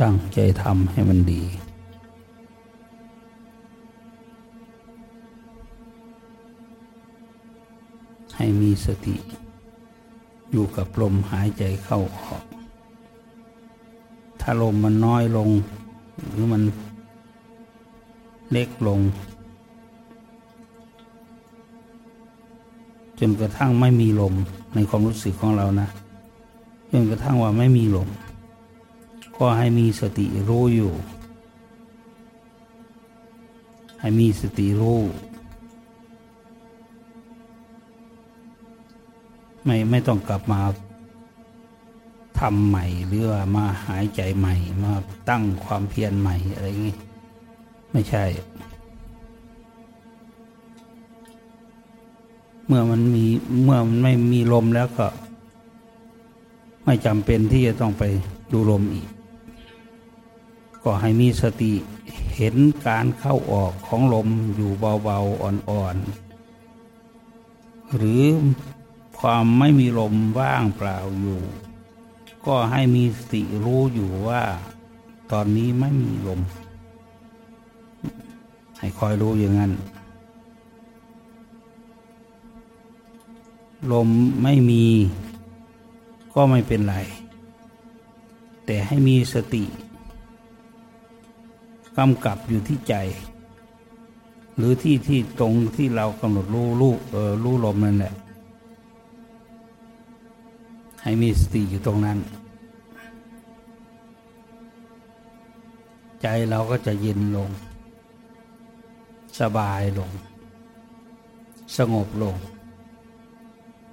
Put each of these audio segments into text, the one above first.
ตั้งใจทำให้มันดีให้มีสติ อยู่กับลมหายใจเข้าออก ถ้าลมมันน้อยลง หรือมันเล็กลง จนกระทั่งไม่มีลมในความรู้สึกของเรานะ จนกระทั่งว่าไม่มีลม ก็ให้มีสติรู้อยู่ ให้มีสติรู้ไม่ไม่ต้องกลับมาทำใหม่หรือว่ามาหายใจใหม่ มาตั้งความเพียรใหม่อะไรอย่างนี้ ไม่ใช่ เมื่อมันมีเมื่อมันไม่มีลมแล้วก็ ไม่จำเป็นที่จะต้องไปดูลมอีก ก็ให้มีสติเห็นการเข้าออกของลมอยู่เบาๆอ่อนๆ หรือความไม่มีลมว่างเปล่าอยู่ ก็ให้มีสติรู้อยู่ว่า ตอนนี้ไม่มีลม ให้คอยรู้อย่างนั้น ลมไม่มีก็ไม่เป็นไร แต่ให้มีสติ กำกับอยู่ที่ใจ หรือที่ที่ตรงที่เรากำหนดรู้รู้เออรู้ลมนั่นแหละ ให้มีสติอยู่ตรงนั้น ใจเราก็จะเย็นลง สบายลง สงบลง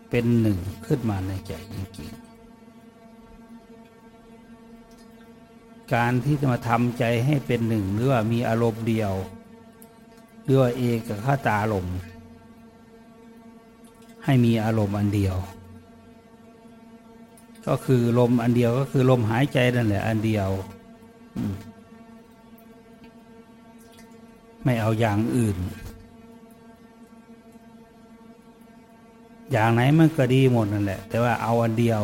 เป็นหนึ่งขึ้นมาในใจจริงๆ การที่จะมาทำใจให้เป็นหนึ่งหรือว่ามีอารมณ์เดียวหรือว่าเอกข้าตาลมให้มีอารมณ์อันเดียว ก็คือลมอันเดียวก็คือลมหายใจนั่นแหละอันเดียวไม่เอาอย่างอื่น อย่างไหนมันก็ดีหมดนั่นแหละ แต่ว่าเอาอันเดียว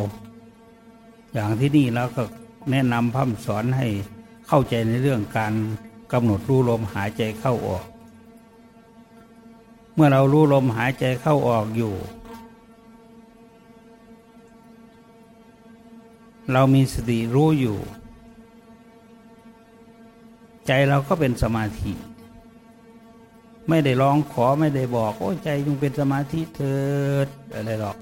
อย่างที่นี่เราก็ แนะนำพัฒสอนให้เข้าใจในเรื่องการกำหนดรู้ลมหายใจเข้าออก เมื่อเรารู้ลมหายใจเข้าออกอยู่ เรามีสติรู้อยู่ ใจเราก็เป็นสมาธิ ไม่ได้ร้องขอไม่ได้บอก โอ้ใจจงเป็นสมาธิเถิดอะไรหรอก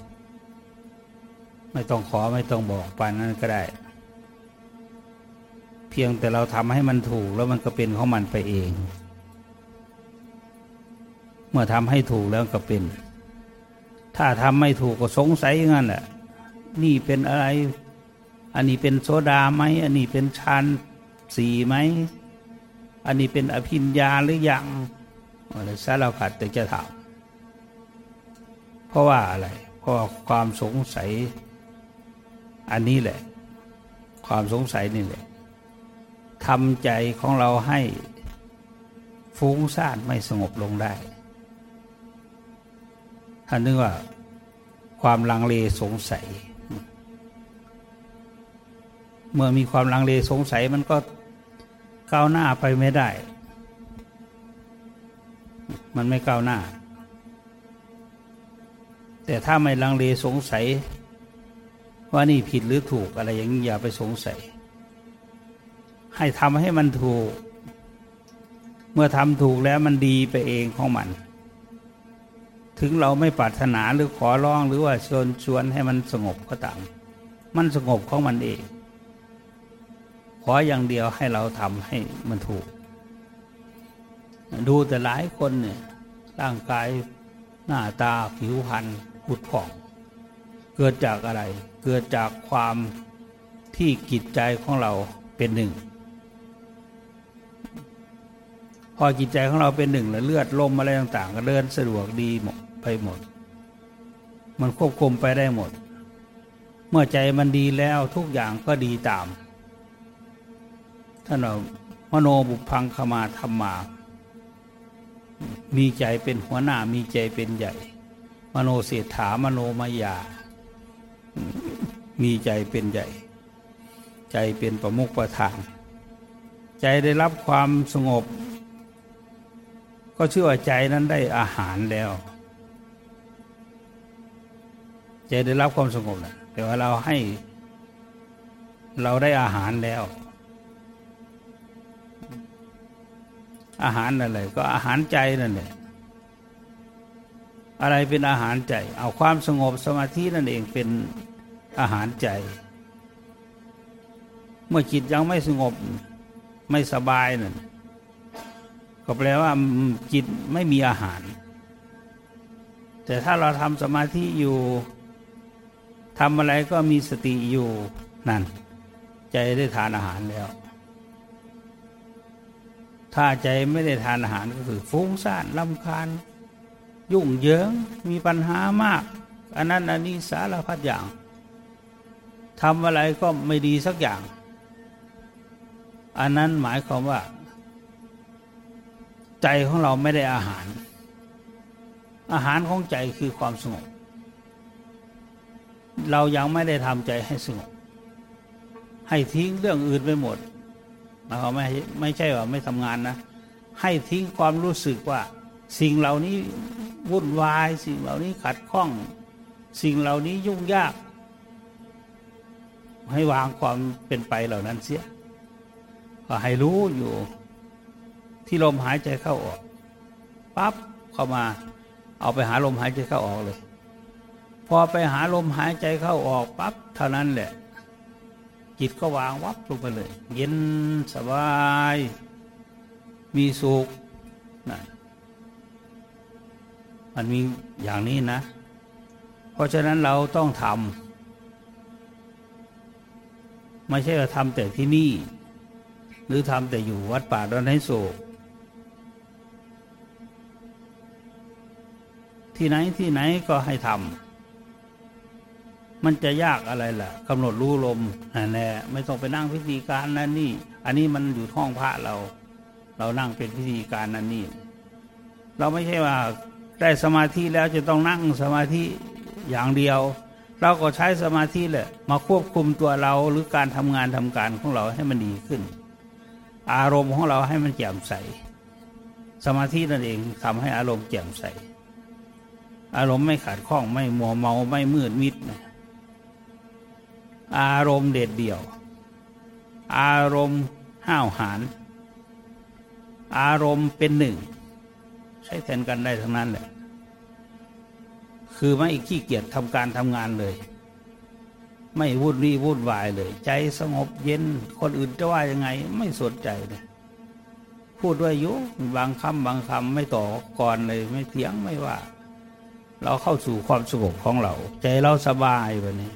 ไม่ต้องขอไม่ต้องบอกปานนั้นก็ได้ เพียงแต่เราทำให้มันถูกแล้วมันก็เป็นของมันไปเอง เมื่อทำให้ถูกแล้วก็เป็น ถ้าทำไม่ถูกก็สงสัยอย่างนั้นแหละนี่เป็นอะไร อันนี้เป็นโซดาไหม อันนี้เป็นชานสีไหม อันนี้เป็นอภิญญาหรือยังอะไรสารพัดแต่จะถาม เพราะว่าอะไร เพราะความสงสัย อันนี้แหละ ความสงสัยนี่แหละ ทำใจของเราให้ฟุ้งซ่านไม่สงบลงได้ท่านนึกว่าความลังเลสงสัย เมื่อมีความลังเลสงสัยมันก็ก้าวหน้าไปไม่ได้ มันไม่ก้าวหน้า แต่ถ้าไม่ลังเลสงสัย ว่านี่ผิดหรือถูกอะไรอย่างนี้อย่าไปสงสัย ให้ทำให้มันถูก เมื่อทำถูกแล้วมันดีไปเองของมัน ถึงเราไม่ปรารถนาหรือขอร้องหรือว่าชวนชวนให้มันสงบก็ตาม มันสงบของมันเอง ขออย่างเดียวให้เราทำให้มันถูก ดูแต่หลายคนเนี่ยร่างกายหน้าตาผิวพรรณผุดผ่อง เกิดจากอะไร เกิดจากความที่จิตใจของเราเป็นหนึ่ง พอจิตใจของเราเป็นหนึ่งแล้วเลือดลมอะไรต่างๆ ก็เดินสะดวกดีหมดไปหมด มันควบคุมไปได้หมด เมื่อใจมันดีแล้วทุกอย่างก็ดีตามท่านเรามโนบุพังขมาธรรมา มีใจเป็นหัวหน้ามีใจเป็นใหญ่ มโนเสถามโนมายา มีใจเป็นใหญ่ ใจเป็นประมุขประธาน ใจได้รับความสงบ ก็ชื่อว่าใจนั้นได้อาหารแล้ว ใจได้รับความสงบนะแต่ว่าเราให้ เราได้อาหารแล้ว อาหารอะไรก็อาหารใจนั่นแหละอะไรเป็นอาหารใจ เอาความสงบสมาธินั่นเองเป็นอาหารใจ เมื่อจิตยังไม่สงบไม่สบายนั่น ก็แปลว่าจิตไม่มีอาหาร แต่ถ้าเราทำสมาธิอยู่ทำอะไรก็มีสติอยู่นั่น ใจได้ทานอาหารแล้ว ถ้าใจไม่ได้ทานอาหารก็คือฟุ้งซ่านลำคาญ ยุ่งเหยิงมีปัญหามาก อันนั้นอันนี้สารพัดอย่างทำอะไรก็ไม่ดีสักอย่าง อันนั้นหมายความว่า ใจของเราไม่ได้อาหาร อาหารของใจคือความสงบ เรายังไม่ได้ทำใจให้สงบ ให้ทิ้งเรื่องอื่นไปหมดเราไม่ไม่ใช่ว่าไม่ทำงานนะ ให้ทิ้งความรู้สึกว่าสิ่งเหล่านี้วุ่นวาย สิ่งเหล่านี้ขัดข้อง สิ่งเหล่านี้ยุ่งยาก ให้วางความเป็นไปเหล่านั้นเสีย ก็ให้รู้อยู่ ที่ลมหายใจเข้าออกปั๊บเข้ามา เอาไปหาลมหายใจเข้าออกเลย พอไปหาลมหายใจเข้าออกปั๊บเท่านั้นแหละ จิตก็วางวับลงไปเลย เย็นสบาย มีสุขนะมันมีอย่างนี้นะ เพราะฉะนั้นเราต้องทำไม่ใช่ว่าทำแต่ที่นี่ หรือทำแต่อยู่วัดป่าดอนไฮโศก ที่ไหนที่ไหนก็ให้ทำมันจะยากอะไรล่ะกำหนดรู้ลมนั่นแหละไม่ต้องไปนั่งพิธีการนั่นนี่ อันนี้มันอยู่ท้องพระเรา เรานั่งเป็นพิธีการนั่นนี่ เราไม่ใช่ว่าได้สมาธิแล้วจะต้องนั่งสมาธิอย่างเดียว เราก็ใช้สมาธิแหละ มาควบคุมตัวเราหรือการทำงานทำการของเราให้มันดีขึ้น อารมณ์ของเราให้มันแจ่มใส สมาธินั่นเองทำให้อารมณ์แจ่มใส อารมณ์ไม่ขาดข้องไม่มัวเมาไม่มืดมิดนะอารมณ์เด็ดเดี่ยว อารมณ์ห้าวหาญอารมณ์เป็นหนึ่ง ใช้แทนกันได้ทั้งนั้นแหละ คือไม่ขี้เกียจทำการทำงานเลย ไม่วุ่นวี่วุ่นวายเลย ใจสงบเย็นคนอื่นจะว่ายังไงไม่สนใจเลยพูดด้วยยุบางคำบางคำไม่ต่อก่อนเลยไม่เถียงไม่ว่า เราเข้าสู่ความสงบของเรา ใจเราสบายแบบนี้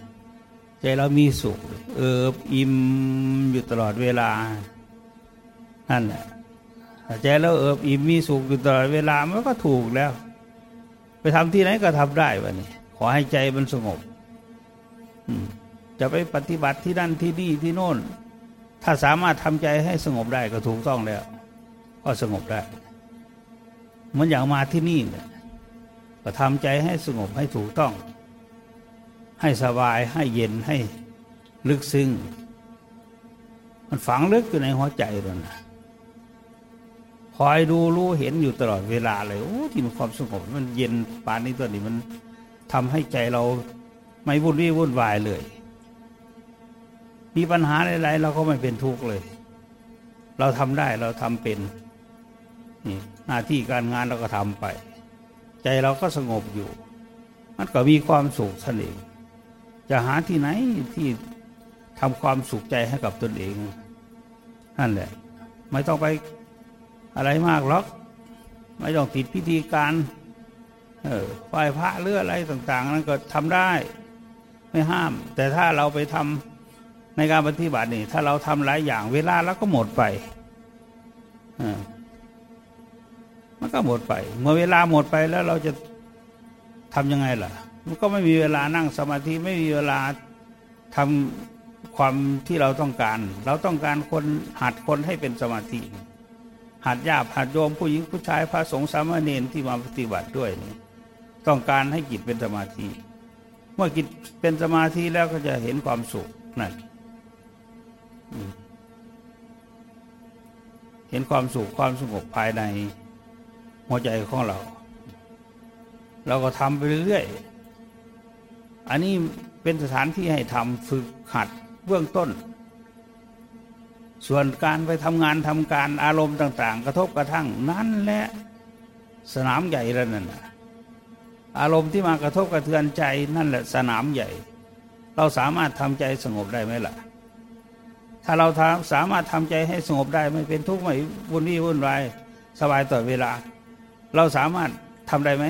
ใจเรามีสุข เอิบอิ่มอยู่ตลอดเวลา นั่นแหละใจเราเอิบอิ่มมีสุขอยู่ตลอดเวลามันก็ถูกแล้ว ไปทำที่ไหนก็ทำได้วะนี่ขอให้ใจมันสงบจะไปปฏิบัติที่นั่นที่นี่ที่โน่น ถ้าสามารถทำใจให้สงบได้ก็ถูกต้องแล้ว ก็สงบได้มันอย่างมาที่นี่เนี่ย ก็ทำใจให้สงบให้ถูกต้อง ให้สบายให้เย็นให้ลึกซึ้งมันฝังลึกอยู่ในหัวใจเลยนะคอยดูรู้เห็นอยู่ตลอดเวลาเลยโอ้ที่มันความสงบมันเย็นปานนี้ตัวนี้มันทำให้ใจเราไม่วุ่นวี่วุ่นวายเลย มีปัญหาอะไรเราก็ไม่เป็นทุกข์เลย เราทำได้เราทำเป็นนี่หน้าที่การงานเราก็ทำไป ใจเราก็สงบอยู่ มันก็มีความสุขท่านเองจะหาที่ไหนที่ทำความสุขใจให้กับตนเองนั่นแหละ ไม่ต้องไปอะไรมากหรอก ไม่ต้องติดพิธีการเออไหว้พระหรืออะไรต่าง ๆ นั้นก็ทำได้ไม่ห้าม แต่ถ้าเราไปทำในการปฏิบัตินี่ ถ้าเราทำหลายอย่างเวลาแล้วก็หมดไปอ มันก็หมดไป เมื่อเวลาหมดไปแล้วเราจะทำยังไงล่ะ มันก็ไม่มีเวลานั่งสมาธิไม่มีเวลาทำความที่เราต้องการ เราต้องการคนหัดคนให้เป็นสมาธิ หัดญาติหัดโยมผู้หญิงผู้ชายพระสงฆ์สามเณรที่มาปฏิบัติด้วยนี่ต้องการให้จิตเป็นสมาธิ เมื่อจิตเป็นสมาธิแล้วก็จะเห็นความสุขนั่นเห็นความสุขความสงบภายใน หัวใจของเรา เราก็ทำไปเรื่อยๆอันนี้เป็นสถานที่ให้ทำฝึกหัดเบื้องต้น ส่วนการไปทำงานทำการอารมณ์ต่าง ๆ กระทบกระทั่งนั่นแหละสนามใหญ่แล้วนั่นอารมณ์ที่มากระทบกระเทือนใจนั่นแหละสนามใหญ่ เราสามารถทำใจสงบได้ไหมล่ะ ถ้าเราสามารถทำใจให้สงบได้ไม่เป็นทุกข์ไม่วุ่นวี่วุ่นวายสบายต่อเวลา เราสามารถทำได้ไหม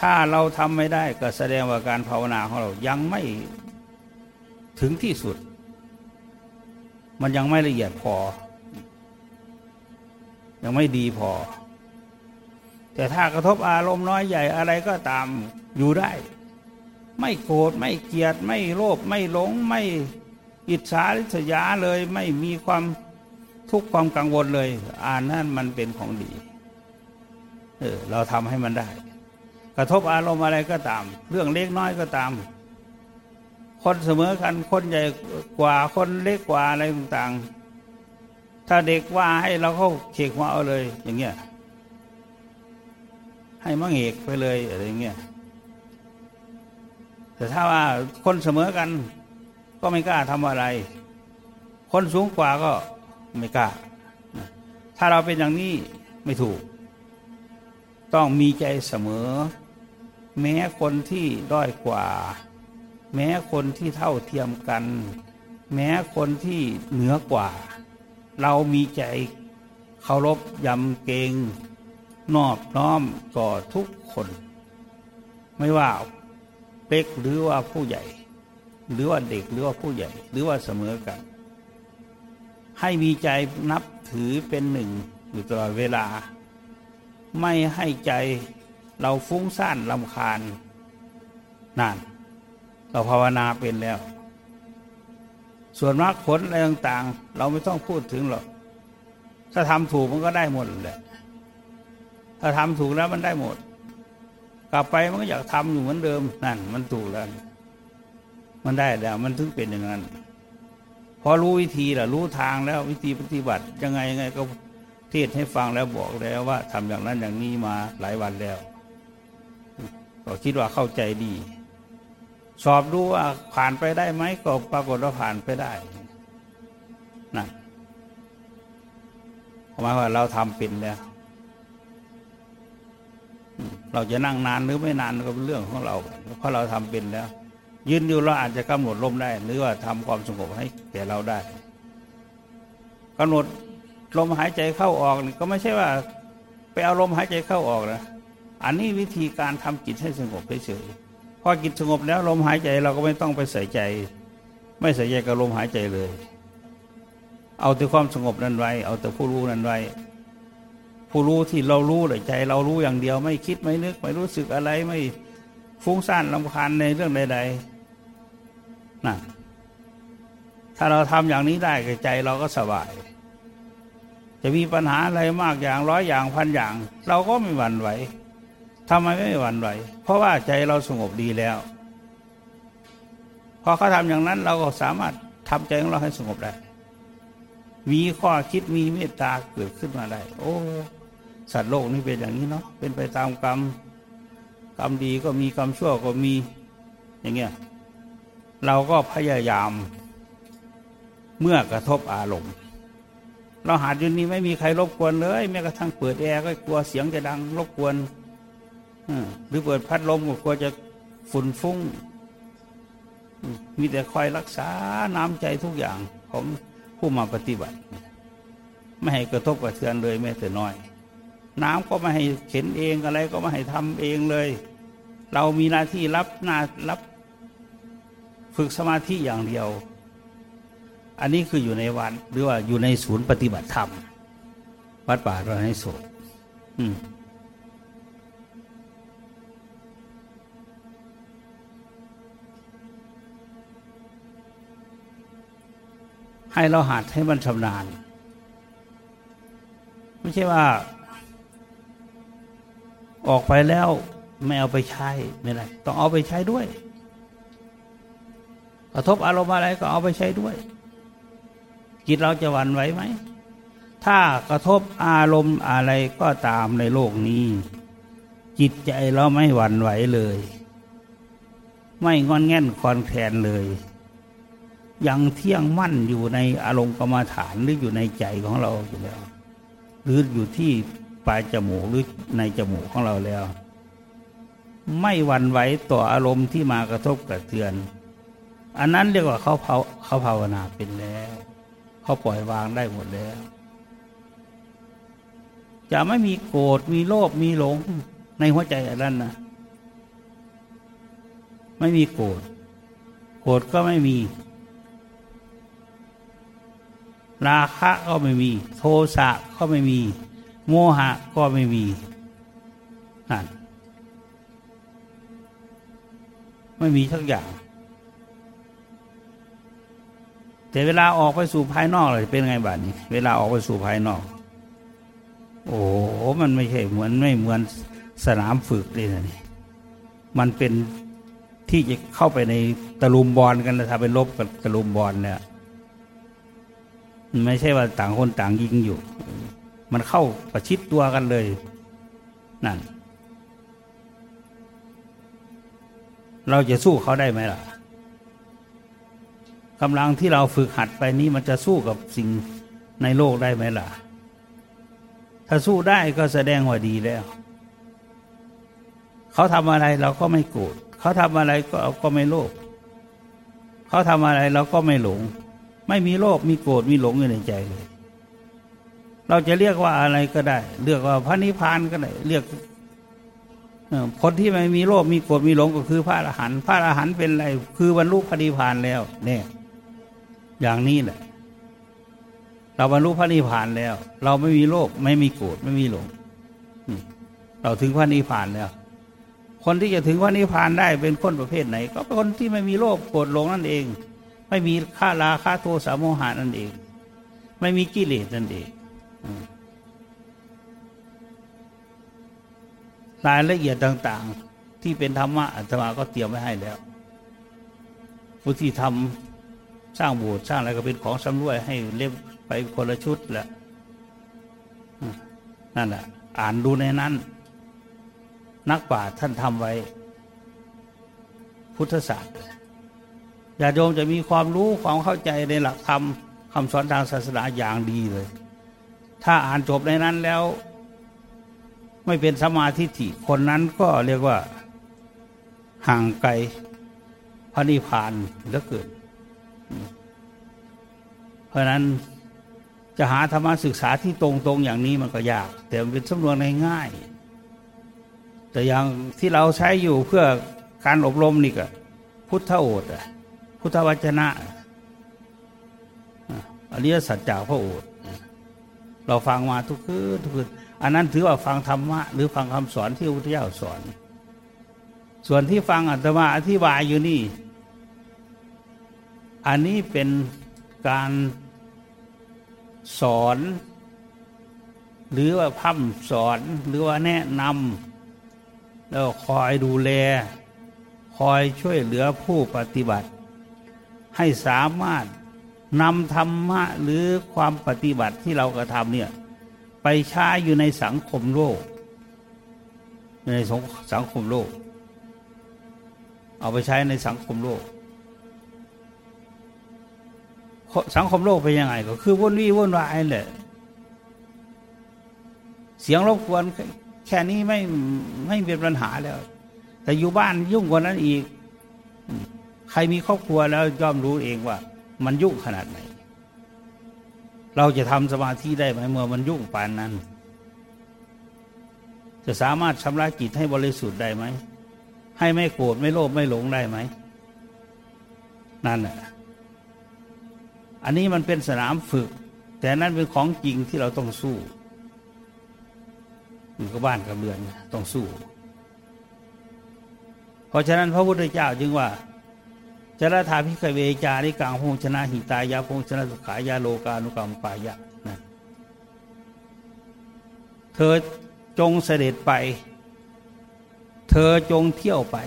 ถ้าเราทำไม่ได้ก็แสดงว่าการภาวนาของเรายังไม่ถึงที่สุด มันยังไม่ละเอียดพอ ยังไม่ดีพอ แต่ถ้ากระทบอารมณ์น้อยใหญ่อะไรก็ตามอยู่ได้ ไม่โกรธไม่เกลียด ไม่โลภไม่หลง ไม่อิจฉาริษยาเลย ไม่มีความทุกข์ความกังวลเลย อ่านนั่นมันเป็นของดี เออเราทำให้มันได้ กระทบอารมณ์อะไรก็ตาม เรื่องเล็กน้อยก็ตาม คนเสมอกันคนใหญ่กว่าคนเล็กกว่าอะไรต่างๆ ถ้าเด็กว่าให้เราเข้าเขกหัวเอาเลย อย่างเงี้ยให้มังเอกไปเลยอะไรเงี้ยแต่ถ้าว่าคนเสมอกัน ก็ไม่กล้าทำอะไร คนสูงกว่าก็ไม่กล้า ถ้าเราเป็นอย่างนี้ไม่ถูก ต้องมีใจเสมอ แม้คนที่ด้อยกว่า แม้คนที่เท่าเทียมกัน แม้คนที่เหนือกว่า เรามีใจเคารพยำเกรงนอบน้อมต่อทุกคน ไม่ว่าเล็กหรือว่าผู้ใหญ่ หรือว่าเด็กหรือว่าผู้ใหญ่ หรือว่าเสมอกัน ให้มีใจนับถือเป็นหนึ่งอยู่ตลอดเวลา ไม่ให้ใจเราฟุ้งซ่านลำคาญนั่นเราภาวนาเป็นแล้ว ส่วนมรรคผลอะไรต่างๆ เราไม่ต้องพูดถึงหรอก ถ้าทำถูกมันก็ได้หมดแหละ ถ้าทำถูกแล้วมันได้หมด กลับไปมันก็อยากทำอยู่เหมือนเดิมนั่น มันถูกแล้ว มันได้แล้ว มันถึงเป็นอย่างนั้น พอรู้วิธีแล้วรู้ทางแล้ววิธีปฏิบัติยังไงยังไงก็ เทศให้ฟังแล้วบอกแล้วว่าทำอย่างนั้นอย่างนี้มาหลายวันแล้วก็คิดว่าเข้าใจดี สอบดูว่าผ่านไปได้ไหมก็ปรากฏว่าผ่านไปได้นั่นหมายว่าเราทำเป็นแล้ว เราจะนั่งนานหรือไม่นานก็เป็นเรื่องของเรา เพราะเราทำเป็นแล้ว ยืนอยู่เราอาจจะกำหนดลมได้ หรือว่าทำความสงบให้แก่เราได้กำหนด ลมหายใจเข้าออกก็ไม่ใช่ว่า ไปเอาลมหายใจเข้าออกนะอันนี้วิธีการทำจิตให้สงบเฉยๆพอจิตสงบแล้วลมหายใจเราก็ไม่ต้องไปใส่ใจ ไม่ใส่ใจกับลมหายใจเลย เอาแต่ความสงบนั้นไว้ เอาแต่ผู้รู้นั้นไว้ ผู้รู้ที่เรารู้เลยใจ เรารู้อย่างเดียว ไม่คิดไม่นึก ไม่รู้สึกอะไรไม่ฟุ้งซ่านลำคาญในเรื่องใดๆนะถ้าเราทำอย่างนี้ได้ใจเราก็สบาย จะมีปัญหาอะไรมากอย่างร้อยอย่างพันอย่าง เราก็ไม่หวั่นไหวทำไมไม่หวั่นไหว เพราะว่าใจเราสงบดีแล้ว พอเขาทำอย่างนั้นเราก็สามารถทำใจของเราให้สงบได้ มีข้อคิดมีเมตตาเกิดขึ้นมาได้ โอ้ สัตว์โลกนี่เป็นอย่างนี้เนาะเป็นไปตามกรรมกรรมดีก็มีกรรมชั่วก็มีอย่างเงี้ยเราก็พยายามเมื่อกระทบอารมณ์ เราหาดอยู่นี้ไม่มีใครรบกวนเลย แม้กระทั่งเปิดแอร์ก็กลัวเสียงจะดังรบกวนหรือเปิดพัดลมก็กลัวจะฝุ่นฟุ้ง มีแต่คอยรักษาน้ำใจทุกอย่างของผู้มาปฏิบัติ ไม่ให้กระทบกระเทือนเลยแม้แต่น้อย น้ำก็ไม่ให้เข็นเองอะไรก็ไม่ให้ทำเองเลย เรามีหน้าที่รับหน้ารับ ฝึกสมาธิอย่างเดียว อันนี้คืออยู่ในวัดหรือว่าอยู่ในศูนย์ปฏิบัติธรรม วัดป่าเราให้สดให้เราหัดให้มันชำนาญ ไม่ใช่ว่า ออกไปแล้วไม่เอาไปใช้ไม่ไรต้องเอาไปใช้ด้วย กระทบอารมณ์อะไรก็เอาไปใช้ด้วย จิตเราจะหวั่นไหวไหม ถ้ากระทบอารมณ์อะไรก็ตามในโลกนี้ จิตใจเราไม่หวั่นไหวเลย ไม่งอนแง่นคอนแคลนเลย ยังเที่ยงมั่นอยู่ในอารมณ์กรรมฐานหรืออยู่ในใจของเราอยู่แล้ว หรืออยู่ที่ปลายจมูกหรือในจมูกของเราแล้ว ไม่หวั่นไหวต่ออารมณ์ที่มากระทบกระเทือน อันนั้นเรียกว่าเขาเขาภาวนาเป็นแล้ว เขาปล่อยวางได้หมดแล้ว จะไม่มีโกรธมีโลภมีหลง ในหัวใจอันนั้นนะไม่มีโกรธโกรธก็ไม่มี ราคะก็ไม่มี โทสะก็ไม่มี โมหะก็ไม่มีนั่นไม่มีทั้งอย่าง แต่เวลาออกไปสู่ภายนอกเลยเป็นไงบ้านี้ เวลาออกไปสู่ภายนอก โอ้มันไม่ใช่เหมือนไม่เหมือนสนามฝึกเลยนะนี่มันเป็นที่จะเข้าไปในตะลุมบอลกันแล้วถ้าไปลบกับตะลุมบอลเนี่ยไม่ใช่ว่าต่างคนต่างยิงอยู่ มันเข้าประชิดตัวกันเลย นั่น เราจะสู้เขาได้ไหมล่ะ กำลังที่เราฝึกหัดไปนี้มันจะสู้กับสิ่งในโลกได้ไหมล่ะ ถ้าสู้ได้ก็แสดงว่าดีแล้ว เขาทำอะไรเราก็ไม่โกรธเขาทำอะไรก็ก็ไม่โลภเขาทำอะไรเราก็ไม่หลง ไม่มีโลภมีโกรธมีหลงอยู่ในใจเลย เราจะเรียกว่าอะไรก็ได้ เรียกว่าพระนิพพานก็ได้เรียกคนที่ไม่มีโลภมีโกรธมีหลงก็คือพระอรหันต์พระอรหันต์เป็นอะไร คือบรรลุพระนิพพานแล้วเนี่ย อย่างนี้แหละ เราบรรลุพระนิพพานแล้ว เราไม่มีโลภไม่มีโกรธไม่มีหลงเราถึงพระนิพพานแล้ว คนที่จะถึงพระนิพพานได้เป็นคนประเภทไหน ก็เป็นคนที่ไม่มีโลภโกรธหลงนั่นเอง ไม่มีข้าราคาโทสะโมหานั่นเอง ไม่มีกิเลสนั่นเองรายละเอียดต่าง ๆ ที่เป็นธรรมะอาตมาก็เตรียมไว้ให้แล้วผู้ที่ทำ สร้างโบสถ์สร้างอะไรก็เป็นของสำรวยให้เล่มไปคนละชุดแหละนั่นแหละอ่านดูในนั้น นักปราท่านทำไว้ พุทธศาสตร์ญาติโยมจะมีความรู้ความเข้าใจในหลักธรรมคำสอนทางศาสนาอย่างดีเลย ถ้าอ่านจบในนั้นแล้ว ไม่เป็นสมาธิิคนนั้นก็เรียกว่าห่างไกลพระนิพพานเหลือเกิน เพราะนั้นจะหาธรรมศึกษาที่ตรงๆอย่างนี้มันก็ยาก แต่มันเป็นสำนวนง่ายๆแต่อย่างที่เราใช้อยู่เพื่อการอบรมนี่ก็พุทธโอษพุทธวจนะอริยสัจจากพระโอษเราฟังมาทุกคืนทุกคืนอันนั้นถือว่าฟังธรรมะ หรือฟังคำสอนที่พระพุทธเจ้าสอน ส่วนที่ฟังอัตมาอธิบายอยู่นี่ อันนี้เป็น การสอน หรือว่าพัฒสอนหรือว่าแนะนำแล้วคอยดูแล คอยช่วยเหลือผู้ปฏิบัติ ให้สามารถนำธรรมะหรือความปฏิบัติที่เรากระทำเนี่ยไปใช้อยู่ในสังคมโลก ในสังคมโลก เอาไปใช้ในสังคมโลก สังคมโลกเป็นยังไง ก็คือวุ่นวี่วุ่นวายแหละ เสียงรบกวนแค่นี้ไม่ไม่เป็นปัญหาแล้ว แต่อยู่บ้านยุ่งกว่านั้นอีก ใครมีครอบครัวแล้วย่อมรู้เองว่า มันยุ่งขนาดไหน เราจะทำสมาธิได้ไหมเมื่อมันยุ่งปานนั้น จะสามารถชำระจิตให้บริสุทธิ์ได้ไหม ให้ไม่โกรธไม่โลภไม่หลงได้ไหม นั่นแหละ อันนี้มันเป็นสนามฝึก แต่นั้นเป็นของจริงที่เราต้องสู้อยู่กับบ้านกับเรือนต้องสู้ เพราะฉะนั้นพระพุทธเจ้าจึงว่าจรถาพิกเวจาริกังพงชนะหิตายาพงชนะสุขายาโลกานุกรรมปายะนะเธอจงเสด็จไป เธอจงเที่ยวไป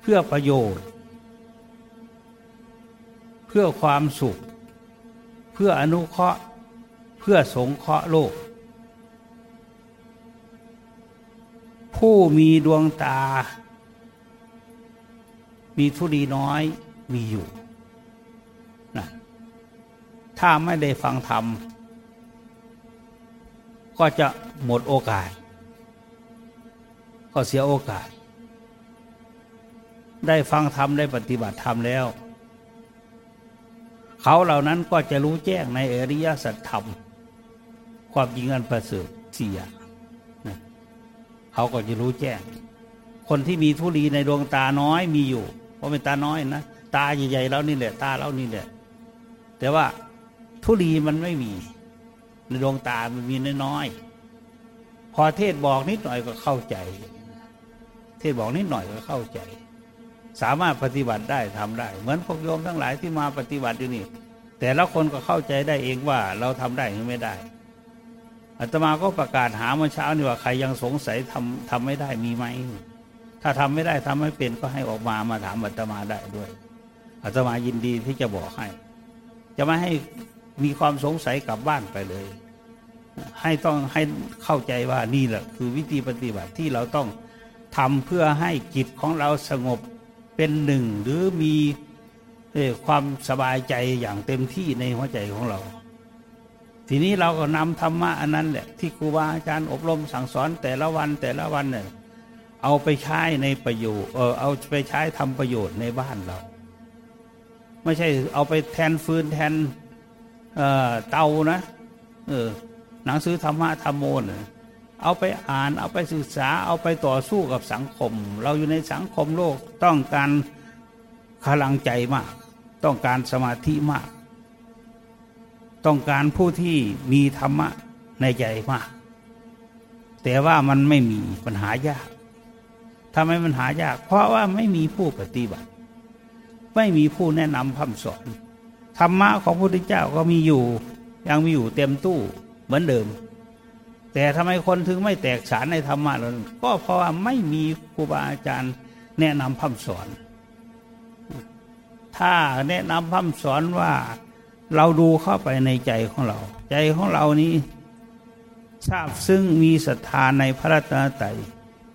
เพื่อประโยชน์ พื่อความสุข เพื่ออนุเคราะห์ เพื่อสงเคราะห์โลก ผู้มีดวงตา มีทุลีน้อยมีอยู่นะถ้าไม่ได้ฟังธรรม ก็จะหมดโอกาส ก็เสียโอกาส ได้ฟังธรรมได้ปฏิบัติธรรมแล้ว เขาเหล่านั้นก็จะรู้แจ้งในอริยสัจธรรม ความจริงอันประเสริฐสี่อย่างเขาก็จะรู้แจ้ง คนที่มีทุลีในดวงตาน้อยมีอยู่ เพราะเป็นตาน้อยนะตาใหญ่ๆแล้วนี่แหละ ตาแล้วนี่แหละ แต่ว่าทุลีมันไม่มี ในดวงตามันมีน้อยๆพอเทศบอกนิดหน่อยก็เข้าใจ เทศบอกนิดหน่อยก็เข้าใจ สามารถปฏิบัติได้ทำได้ เหมือนพวกโยมทั้งหลายที่มาปฏิบัติอยู่นี่ แต่ละคนก็เข้าใจได้เองว่าเราทำได้หรือไม่ได้อาตมาก็ประกาศหาเมื่อเช้านี่ว่าใครยังสงสัยทำทำไม่ได้มีไหมถ้าทำไม่ได้ทำไม่เป็นก็ให้ออกมามาถามอาตมาได้ด้วยอาตมายินดีที่จะบอกให้ จะไม่ให้มีความสงสัยกลับบ้านไปเลย ให้ต้องให้เข้าใจว่านี่แหละคือวิธีปฏิบัติที่เราต้องทำเพื่อให้จิตของเราสงบ เป็นหนึ่งหรือมีความสบายใจอย่างเต็มที่ในหัวใจของเรา ทีนี้เราก็นำธรรมะอันนั้นแหละที่ครูบาอาจารย์อบรมสั่งสอนแต่ละวันแต่ละวันเนี่ยเอาไปใช้ในประโยชน์เออเอาไปใช้ทำประโยชน์ในบ้านเรา ไม่ใช่เอาไปแทนฟืนแทนเเตานะเออหนังสือธรรมะธรรมโมน เอาไปอ่านเอาไปศึกษาเอาไปต่อสู้กับสังคม เราอยู่ในสังคมโลกต้องการพลังใจมาก ต้องการสมาธิมาก ต้องการผู้ที่มีธรรมะในใจมาก แต่ว่ามันไม่มีปัญหายากทำไมมันหายาก เพราะว่าไม่มีผู้ปฏิบัติ ไม่มีผู้แนะนำพร่ำสอนธรรมะของพระพุทธเจ้าก็มีอยู่ ยังมีอยู่เต็มตู้เหมือนเดิม แต่ทำไมคนถึงไม่แตกฉานในธรรมะนั้นก็เพราะว่าไม่มีครูบาอาจารย์แนะนำพัฒสอน ถ้าแนะนำพัฒสอนว่าเราดูเข้าไปในใจของเรา ใจของเรานี้ทราบซึ่งมีศรัทธาในพระรัตนตรัย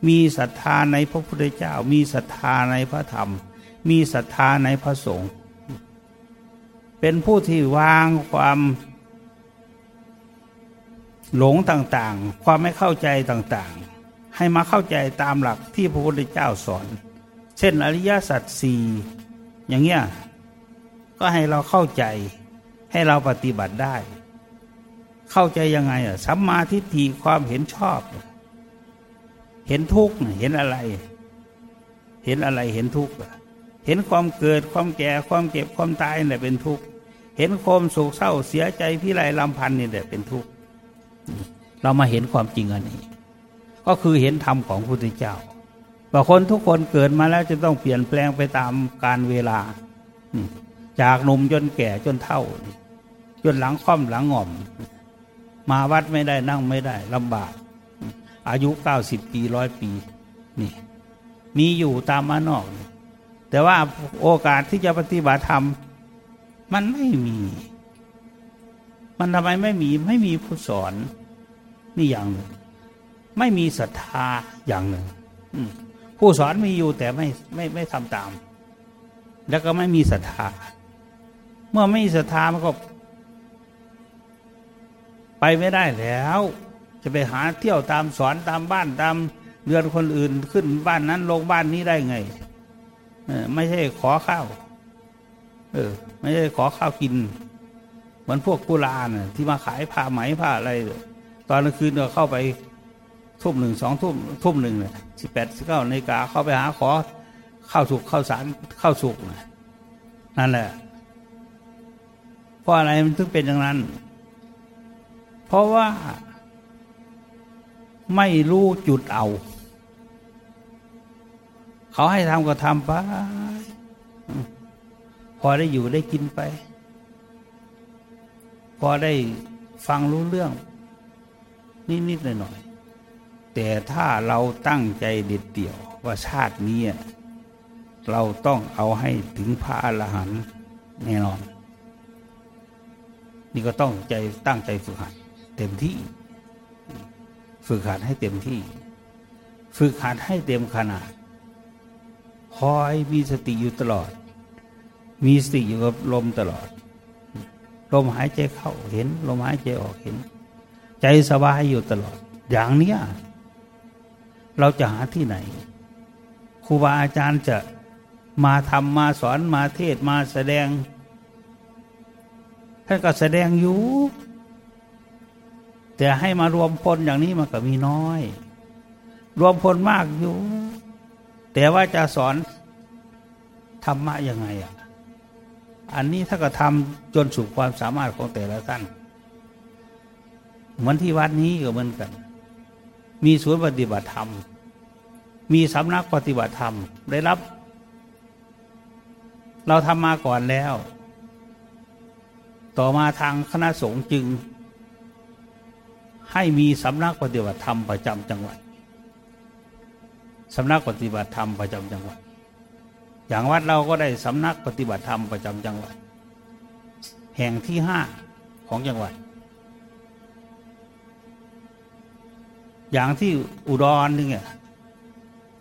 มีศรัทธาในพระพุทธเจ้า มีศรัทธาในพระธรรม มีศรัทธาในพระสงฆ์เป็นผู้ที่วางความ หลงต่างๆ ความไม่เข้าใจต่างๆ ให้มาเข้าใจตามหลักที่พระพุทธเจ้าสอน เช่นอริยสัจสี่อย่างเงี้ยก็ให้เราเข้าใจให้เราปฏิบัติได้ เข้าใจยังไงอะสัมมาทิฏฐิความเห็นชอบ เห็นทุกข์เห็นอะไร เห็นอะไรเห็นทุกข์เห็นความเกิดความแก่ความเก็บความตายนี่เป็นทุกข์เห็นความโศกเศร้าเสียใจพิไรลำพันธ์นี่แหละเป็นทุกข์ เรามาเห็นความจริงอันนี้ ก็คือเห็นธรรมของพระพุทธเจ้าว่าคนทุกคนเกิดมาแล้วจะต้องเปลี่ยนแปลงไปตามการเวลา จากหนุ่มจนแก่จนเท่า จนหลังค่อมหลังง่อม มาวัดไม่ได้นั่งไม่ได้ลำบาก อายุเก้าสิบปีร้อยปีนี่มีอยู่ตามมานอก แต่ว่าโอกาสที่จะปฏิบัติธรรม มันไม่มี มันทำไมไม่มีไม่มีผู้สอน นี่อย่างหนึ่ง ไม่มีศรัทธาอย่างหนึ่งผู้สอนมีอยู่แต่ไม่ไม่ไม่ทำตาม แล้วก็ไม่มีศรัทธา เมื่อไม่มีศรัทธามันก็ ไปไม่ได้แล้ว จะไปหาเที่ยวตามสอนตามบ้านตามเรือนคนอื่นขึ้นบ้านนั้นลงบ้านนี้ได้ไงไม่ใช่ขอข้าว เออ ไม่ใช่ขอข้าวกิน เหมือนพวกกุลานที่มาขายผ้าไหมผ้าอะไร ตอนกลางคืนเราเข้าไปทุ่มหนึ่งสองทุ่มทุ่มหนึ่งเนี่ยสิบแปดสิบเก้านาฬิกาเข้าไปหาขอข้าวสุกข้าวสารข้าวสุกนั่นแหละเพราะอะไรมันถึงเป็นอย่างนั้น เพราะว่าไม่รู้จุดเอา เขาให้ทำก็ทำไป พอได้อยู่ได้กินไป พอได้ฟังรู้เรื่อง นิดๆหน่อยๆแต่ถ้าเราตั้งใจเด็ดเดี่ยวว่าชาตินี้เราต้องเอาให้ถึงพระอรหันต์แน่นอน นี่ก็ต้องใจตั้งใจฝึกหัดเต็มที่ ฝึกหัดให้เต็มที่ ฝึกหัดให้เต็มขนาดคอยมีสติอยู่ตลอด มีสติอยู่กับลมตลอด ลมหายใจเข้าเห็น ลมหายใจออกเห็น ใจสบายอยู่ตลอด อย่างเนี้ยเราจะหาที่ไหนครูบาอาจารย์จะมาทำมาสอนมาเทศมาแสดงท่านก็แสดงอยู่ แต่ให้มารวมพลอย่างนี้มันก็มีน้อย รวมพลมากอยู่ แต่ว่าจะสอนธรรมะยังไงอะ อันนี้ถ้าก็ทำจนสุดความสามารถของแต่ละท่าน เหมือนที่วัดนี้ก็เหมือนกัน มีศูนย์ปฏิบัติธรรม มีสำนักปฏิบัติธรรม ได้รับ เราทำมาก่อนแล้ว ต่อมาทางคณะสงฆ์จึง ให้มีสำนักปฏิบัติธรรมประจำจังหวัดสำนักปฏิบัติธรรมประจำจังหวัด อย่างวัดเราก็ได้สำนักปฏิบัติธรรมประจำจังหวัด แห่งที่ห้าของจังหวัด อย่างที่อุดรนี่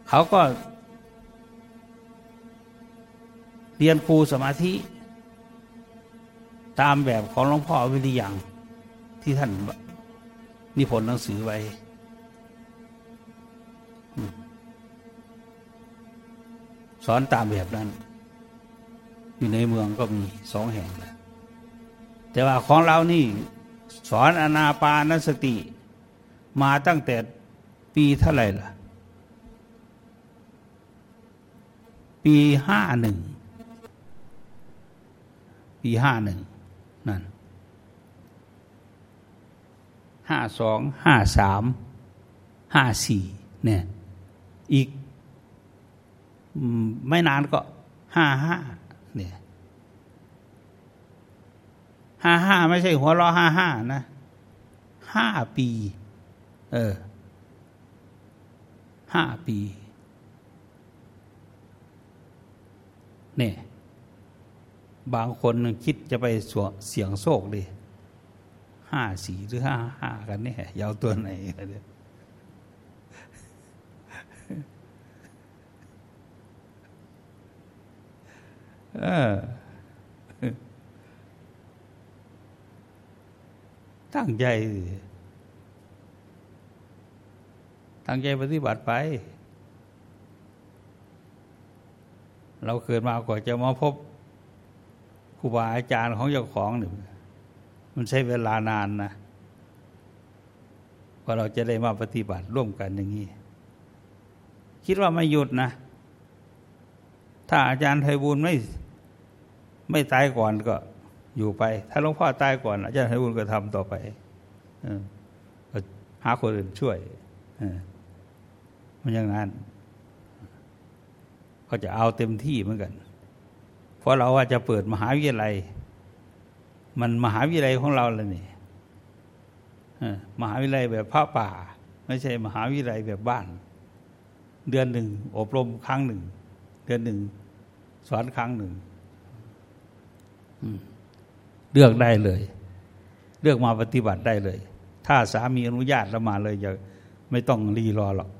เขาก็ เรียนครูสมาธิ ตามแบบของหลวงพ่อวิริยังที่ท่านนิพนธ์หนังสือไว้ สอนตามแบบนั้น อยู่ในเมืองก็มีสองแห่งแหละแต่ว่าของเรานี่ สอนอนาปานสติ มาตั้งแต่ปีเท่าไหร่ล่ะ ปีห้าหนึ่ง ปีห้าหนึ่งนั่นห้าสองห้าสามห้าสี่เนี่ย อีก ไม่นานก็ห้าห้าเนี่ยห้าห้าไม่ใช่หัวล้อห้าห้านะห้าปี เออห้าปีเนี่ยบางคนคิดจะไปเสียงโศกเลยห้าสี่หรือห้าห้ากันนี่ยาวตัวไหนเนี่ยตั้งใจ ตั้งใจปฏิบัติไป เราเกิดมากว่าจะมาพบครูบาอาจารย์ของเจ้าของหนึ่งมันใช้เวลานานนะกว่าเราจะได้มาปฏิบัติร่วมกันอย่างนี้ คิดว่าไม่หยุดนะ ถ้าอาจารย์ไทบูลไม่ไม่ตายก่อนก็อยู่ไป ถ้าหลวงพ่อตายก่อน อาจารย์ไทบูลก็ทำต่อไปหาคนอื่นช่วย มันอย่างนั้น ก็จะเอาเต็มที่เหมือนกัน เพราะเราว่าจะเปิดมหาวิทยาลัย มันมหาวิทยาลัยของเราเลยนี่มหาวิทยาลัยแบบพระป่า ไม่ใช่มหาวิทยาลัยแบบบ้าน เดือนหนึ่ง อบรมครั้งหนึ่ง เดือนหนึ่ง สอนครั้งหนึ่งเลือกได้เลย เลือกมาปฏิบัติได้เลย ถ้าสามีอนุญาตแล้วมาเลยอย่าไม่ต้องรีรอหรอก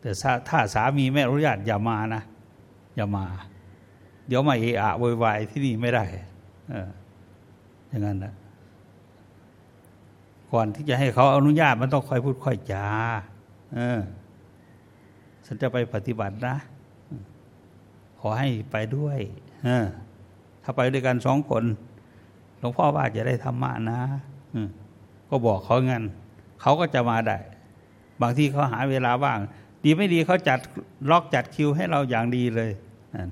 แต่ถ้าสามีไม่อนุญาตอย่ามานะ อย่ามา เดี๋ยวมาเอะอะโวยวายที่นี่ไม่ได้อย่างนั้นนะก่อนที่จะให้เขาอนุญาตมันต้องค่อยพูดค่อยจาเออฉันจะไปปฏิบัตินะ ขอให้ไปด้วยเออถ้าไปด้วยกันสองคนหลวงพ่อว่าจะได้ธรรมะนะก็บอกเขางั้นเขาก็จะมาได้ บางที่เขาหาเวลาว่าง ดีไม่ดีเขาจัดล็อกจัดคิวให้เราอย่างดีเลยนั่น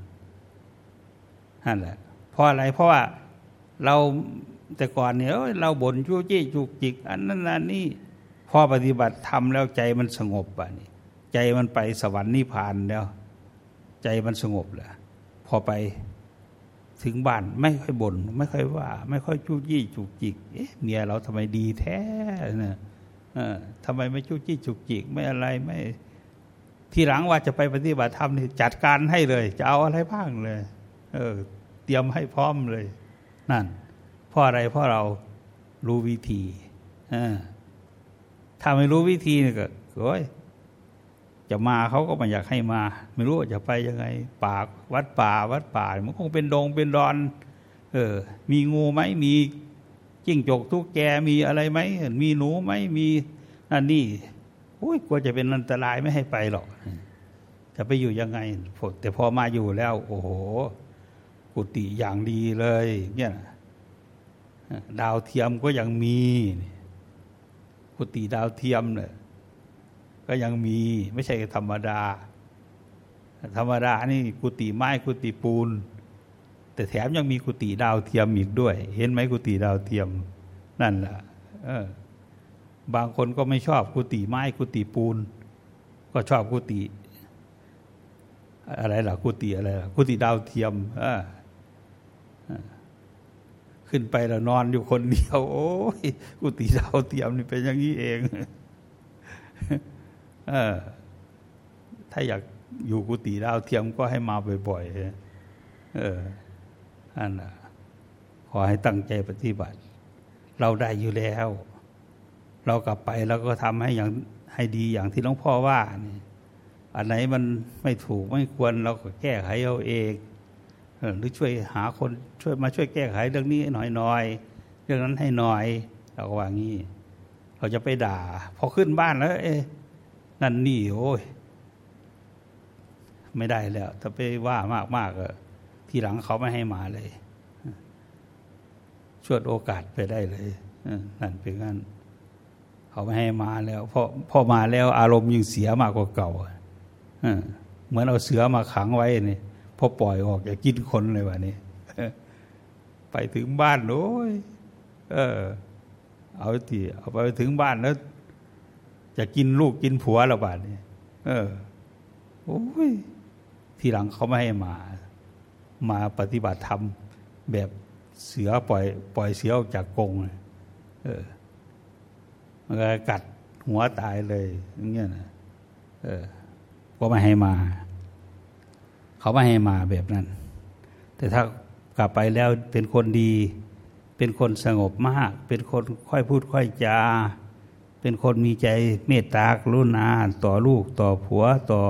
นั่นแหละเพราะอะไรเพราะว่าเราแต่ก่อนเนี่ยเราบ่นชู้จี้จุกจิก อันนั้นอันนี้พอปฏิบัติทำแล้วใจมันสงบอะนี่ใจมันไปสวรรค์นิพพานแล้ว ใจมันสงบแหละพอไปถึงบ้านไม่ค่อยบน่นไม่ค่อยว่า ไม่ค่อยจู้จี้จุกจิกเอ๊ะเมียเราทำไมดีแท้เนี่ยทำไมไม่จู้จี้จุกจิก ไม่อะไรไม่ ที่หลังว่าจะไปปฏิบัติธรรมนี่จัดการให้เลย จะเอาอะไรบ้างเลย เออ เตรียมให้พร้อมเลย นั่นพราะอะไรเพราะเรารู้วิธีอถ้าไม่รู้วิธีนี่ก็โอ้ยจะมาเขาก็ไม่อยากให้มา ไม่รู้ว่าจะไปยังไงป่าวัดป่า วัดป่า มันคงเป็นดงเป็นดอน เออ มีงูไหมมีจิ้งจกทุกแกมีอะไรไหมมีหนูไหมมีนั่นนี่ อ้ยกลัวจะเป็นอันตรายไม่ให้ไปหรอกจะไปอยู่ยังไงแต่พอมาอยู่แล้ว โอ้โห กุฏิอย่างดีเลย เนี่ยดาวเทียมก็ยังมี กุฏิดาวเทียมเนี่ยก็ยังมีไม่ใช่ธรรมดา ธรรมดานี่กุฏิไม้กุฏิปูน แต่แถมยังมีกุฏิดาวเทียมอีกด้วย เห็นไหมกุฏิดาวเทียม นั่นแหละเออ บางคนก็ไม่ชอบกุฏิไม้กุฏิปูน ก็ชอบกุฏิอะไรล่ะกุฏิอะไรล่ะกุฏิดาวเทียมขึ้นไปแล้วนอนอยู่คนเดียว โอ้ยกุฏิดาวเทียมนี่เป็นอย่างนี้เองเออถ้าอยากอยู่กุฏิดาวเทียมก็ให้มาบ่อยๆเอออันน่ะขอให้ตั้งใจปฏิบัติ เราได้อยู่แล้ว เรากลับไปแล้วก็ทำให้อย่างให้ดีอย่างที่หลวงพ่อว่านี่อันไหนมันไม่ถูกไม่ควรเราก็แก้ไขเอาเองหรือช่วยหาคนช่วยมาช่วยแก้ไขเรื่องนี้หน่อยๆเรื่องนั้นให้หน่อยเราก็ว่างี้ เราจะไปด่า พอขึ้นบ้านแล้ว เอ๊นั่นนี่โอ้ยไม่ได้แล้วถ้าไปว่ามากมากทีหลังเขาไม่ให้มาเลยช่วยโอกาสไปได้เลยนั่นเป็นงั้น เขาไม่ให้มาแล้วพอพอมาแล้วอารมณ์ยิ่งเสียมากกว่าเก่าเหมือนเอาเสือมาขังไว้นี่พอปล่อยออกจะกินคนเลยวะนี่ไปถึงบ้านโอ้ยเออ เอาทีเอาไปถึงบ้านแล้ว จะกินลูกกินผัวเราบาดนี่เออโอ้ยทีหลังเขาไม่ให้มา มาปฏิบัติธรรมแบบเสือปล่อย ปล่อยเสือออกจากกรงเออ มันก็กัดหัวตายเลยอย่างเงี้ยนะเออก็ไม่ให้มา เขาไม่ให้มาแบบนั้น แต่ถ้ากลับไปแล้วเป็นคนดี เป็นคนสงบมาก เป็นคนค่อยพูดค่อยจา เป็นคนมีใจเมตตากรุณาต่อลูกต่อผัวต่อ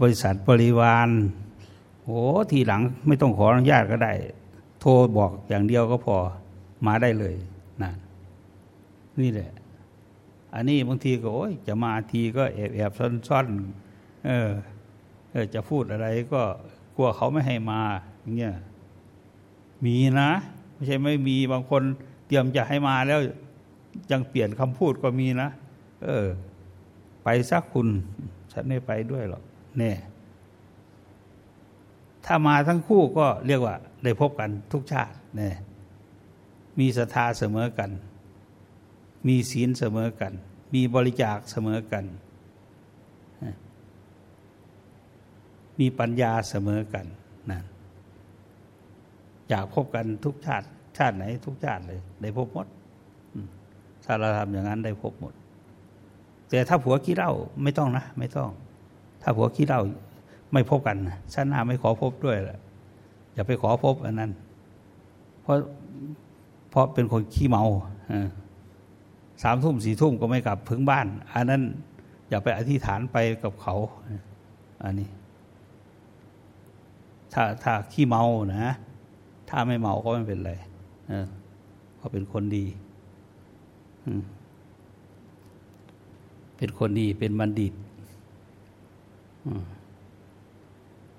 บริษัทบริวารโอ้ทีหลังไม่ต้องขออนุญาตก็ได้ โทรบอกอย่างเดียวก็พอมาได้เลยนะนี่แหละ อันนี้บางทีก็โอ้ยจะมาทีก็แอบแอบซ่อนซ่อนเออเออ จะพูดอะไรก็กลัวเขาไม่ให้มาเงี้ยมีนะไม่ใช่ไม่มีบางคนเตรียมจะให้มาแล้วยังเปลี่ยนคำพูดก็มีนะ เออ ไปสักคุณฉันไม่ไปด้วยหรอกเนี่ยถ้ามาทั้งคู่ก็เรียกว่า ได้พบกันทุกชาติเนี่ยมีศรัทธาเสมอกัน มีศีลเสมอกัน มีบริจาคเสมอกัน มีปัญญาเสมอกันนะอยากพบกันทุกชาติ ชาติไหน ทุกชาติเลย ได้พบหมดถ้าเราทำอย่างนั้นได้พบหมด แต่ถ้าผัวขี้เหล้าไม่ต้องนะ ไม่ต้อง ถ้าผัวขี้เหล้าไม่พบกันชาติหน้าไม่ขอพบด้วยละอย่าไปขอพบอันนั้น เพราะเพราะเป็นคนขี้เมา สามทุ่มสี่ทุ่มก็ไม่กลับพึงบ้าน อันนั้นอย่าไปอธิษฐานไปกับเขา อันนี้ ถ้าถ้าขี้เมานะ ถ้าไม่เมาก็ไม่เป็นไรเขาเป็นคนดีเป็นคนดีเป็นบัณฑิต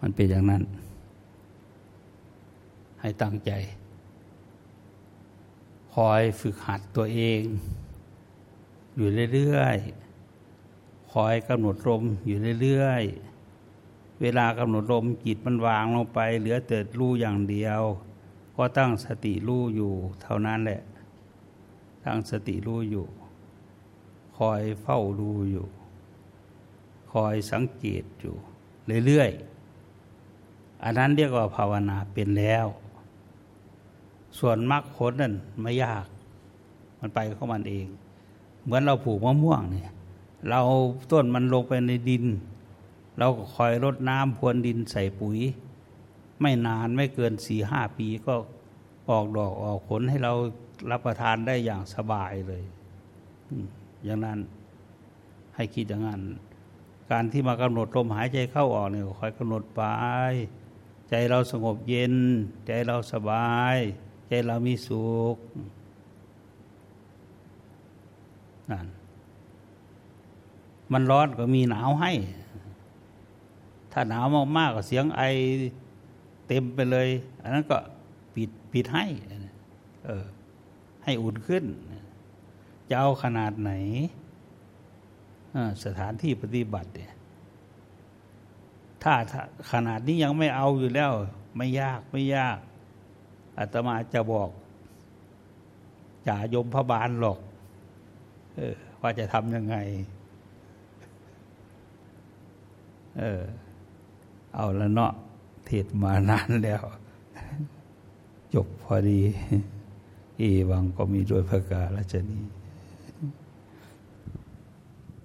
มันเป็นอย่างนั้น ให้ตั้งใจ คอยฝึกหัดตัวเอง อยู่เรื่อยๆ คอยกำหนดลมอยู่เรื่อยๆ เวลากำหนดลมจิตมันวางลงไป เหลือแต่รู้อย่างเดียว ก็ตั้งสติรู้อยู่เท่านั้นแหละ ตั้งสติรู้อยู่ คอยเฝ้าดูอยู่ คอยสังเกตอยู่เรื่อยๆ อันนั้นเรียกว่าภาวนาเป็นแล้ว ส่วนมรรคผลนั่นไม่ยาก มันไปของมันเอง เหมือนเราปลูกมะม่วงเนี่ย เราต้นมันลงไปในดิน เราก็คอยรดน้ำพรวนดินใส่ปุ๋ย ไม่นานไม่เกินสี่ห้าปีก็ออกดอกออกผลให้เรารับประทานได้อย่างสบายเลยอย่างนั้นให้คิดอย่างนั้น การที่มากำหนดลมหายใจเข้าออกเนี่ยคอยกำหนดไป ใจเราสงบเย็น ใจเราสบาย ใจเรามีสุข นั่นมันร้อนก็มีหนาวให้ ถ้าหนาวมากๆก็เสียงไอเต็มไปเลย อันนั้นก็ปิดปิดให้ เออ ให้อุ่นขึ้น จะเอาขนาดไหน สถานที่ปฏิบัติเนี่ยถ้าขนาดนี้ยังไม่เอาอยู่แล้ว ไม่ยากไม่ยากอาตมาจะบอกจ่ายมพระบาลหรอก ออว่าจะทำยังไง เออ เอาละเนาะเทศมานานแล้ว จบพอดีอีวังก็มีด้วยพระกาลชนี